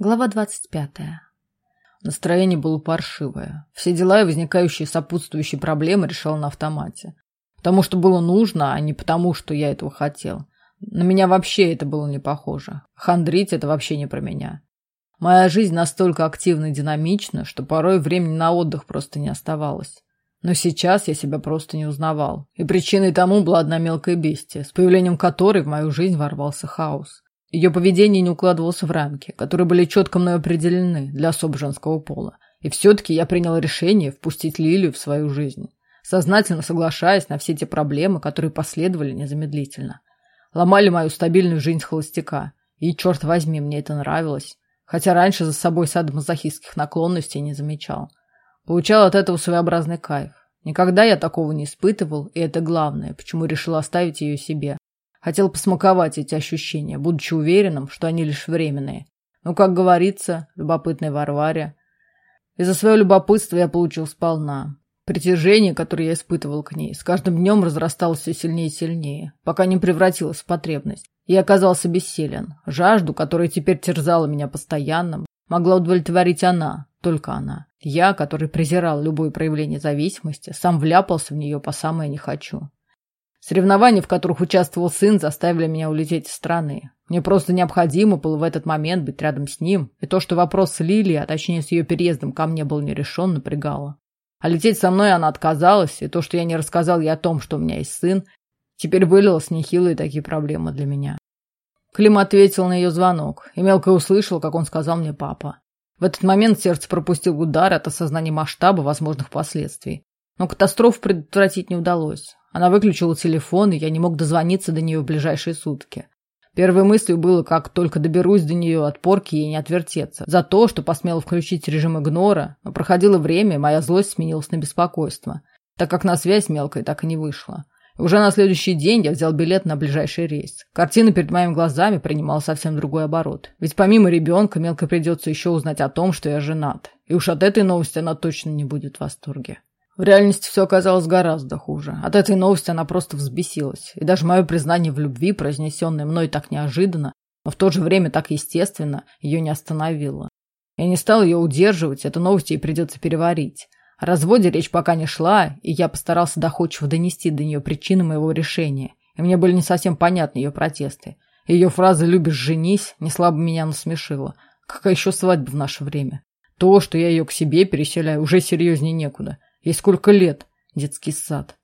Глава двадцать пятая. Настроение было паршивое. Все дела и возникающие сопутствующие проблемы решал на автомате. Потому что было нужно, а не потому, что я этого хотел. На меня вообще это было не похоже. Хандрить – это вообще не про меня. Моя жизнь настолько активна и динамична, что порой времени на отдых просто не оставалось. Но сейчас я себя просто не узнавал. И причиной тому была одна мелкая бестия, с появлением которой в мою жизнь ворвался хаос. Ее поведение не укладывалось в рамки, которые были четко мной определены для особ женского пола. И все-таки я принял решение впустить Лилию в свою жизнь, сознательно соглашаясь на все те проблемы, которые последовали незамедлительно. Ломали мою стабильную жизнь холостяка. И, черт возьми, мне это нравилось. Хотя раньше за собой садомазохистских наклонностей не замечал. Получал от этого своеобразный кайф. Никогда я такого не испытывал, и это главное, почему решил оставить ее себе. Хотел посмаковать эти ощущения, будучи уверенным, что они лишь временные. Но, как говорится, любопытной Варваре. Из-за своего любопытства я получил сполна. Притяжение, которое я испытывал к ней, с каждым днем разрасталось все сильнее и сильнее, пока не превратилось в потребность. И оказался бессилен. Жажду, которая теперь терзала меня постоянно, могла удовлетворить она, только она. Я, который презирал любое проявление зависимости, сам вляпался в нее по самое не хочу. Соревнования, в которых участвовал сын, заставили меня улететь из страны. Мне просто необходимо было в этот момент быть рядом с ним, и то, что вопрос с Лилией, а точнее с ее переездом ко мне был не решен, напрягало. А лететь со мной она отказалась, и то, что я не рассказал ей о том, что у меня есть сын, теперь вылилось нехилые такие проблемы для меня. Клим ответил на ее звонок, и мелко услышал, как он сказал мне папа. В этот момент сердце пропустил удар от осознания масштаба возможных последствий. Но катастрофу предотвратить не удалось. Она выключила телефон, и я не мог дозвониться до нее в ближайшие сутки. Первой мыслью было, как только доберусь до нее от порки ей не отвертеться. За то, что посмела включить режим игнора, но проходило время, моя злость сменилась на беспокойство, так как на связь мелкая так и не вышла. И уже на следующий день я взял билет на ближайший рейс. Картина перед моими глазами принимала совсем другой оборот. Ведь помимо ребенка мелко придется еще узнать о том, что я женат. И уж от этой новости она точно не будет в восторге. В реальности все оказалось гораздо хуже. От этой новости она просто взбесилась. И даже мое признание в любви, произнесенное мной так неожиданно, но в то же время так естественно, ее не остановило. Я не стал ее удерживать, эту новость ей придется переварить. О разводе речь пока не шла, и я постарался доходчиво донести до нее причины моего решения. И мне были не совсем понятны ее протесты. Ее фраза «любишь, женись» не слабо меня насмешила. Какая еще свадьба в наше время? То, что я ее к себе переселяю, уже серьезнее некуда. Ей сколько лет? Детский сад.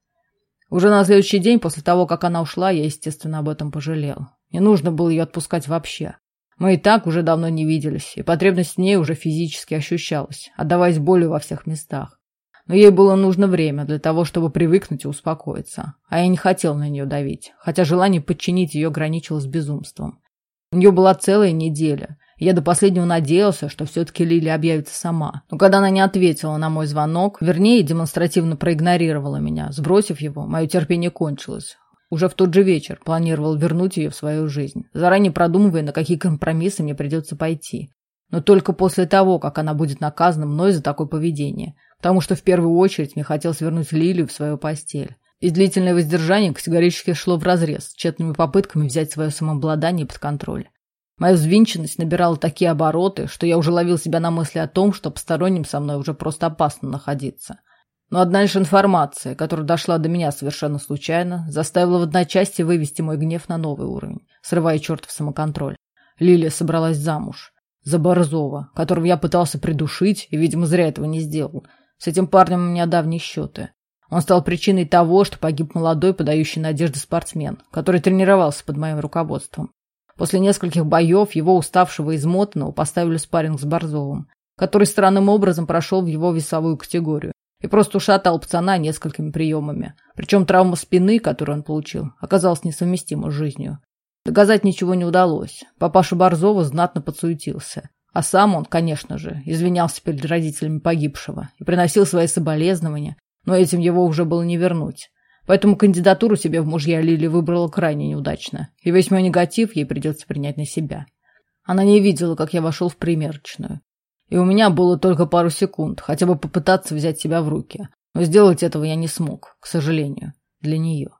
Уже на следующий день после того, как она ушла, я, естественно, об этом пожалел. Не нужно было ее отпускать вообще. Мы и так уже давно не виделись, и потребность в ней уже физически ощущалась, отдаваясь болью во всех местах. Но ей было нужно время для того, чтобы привыкнуть и успокоиться. А я не хотел на нее давить, хотя желание подчинить ее граничило с безумством. У нее была целая неделя, я до последнего надеялся, что все-таки Лили объявится сама. Но когда она не ответила на мой звонок, вернее, демонстративно проигнорировала меня, сбросив его, мое терпение кончилось. Уже в тот же вечер планировал вернуть ее в свою жизнь, заранее продумывая, на какие компромиссы мне придется пойти. Но только после того, как она будет наказана мной за такое поведение. Потому что в первую очередь мне хотелось вернуть Лилию в свою постель. И длительное воздержание категорически шло вразрез с тщетными попытками взять свое самообладание под контроль. Моя взвинченность набирала такие обороты, что я уже ловил себя на мысли о том, что посторонним со мной уже просто опасно находиться. Но одна лишь информация, которая дошла до меня совершенно случайно, заставила в одночасье вывести мой гнев на новый уровень, срывая чертов самоконтроль. Лилия собралась замуж. За Борзова, которого я пытался придушить, и, видимо, зря этого не сделал. С этим парнем у меня давние счеты. Он стал причиной того, что погиб молодой, подающий надежды спортсмен, который тренировался под моим руководством. После нескольких боев его уставшего и измотанного поставили спарринг с Борзовым, который странным образом прошел в его весовую категорию и просто ушатал пацана несколькими приемами. Причем травма спины, которую он получил, оказалась несовместима с жизнью. Доказать ничего не удалось. Папаша Борзова знатно подсуетился. А сам он, конечно же, извинялся перед родителями погибшего и приносил свои соболезнования, но этим его уже было не вернуть. Поэтому кандидатуру себе в мужья Лили выбрала крайне неудачно, и весь мой негатив ей придется принять на себя. Она не видела, как я вошел в примерочную. И у меня было только пару секунд, хотя бы попытаться взять себя в руки. Но сделать этого я не смог, к сожалению, для нее.